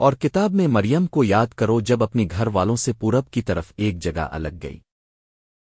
اور کتاب میں مریم کو یاد کرو جب اپنی گھر والوں سے پورب کی طرف ایک جگہ الگ گئی۔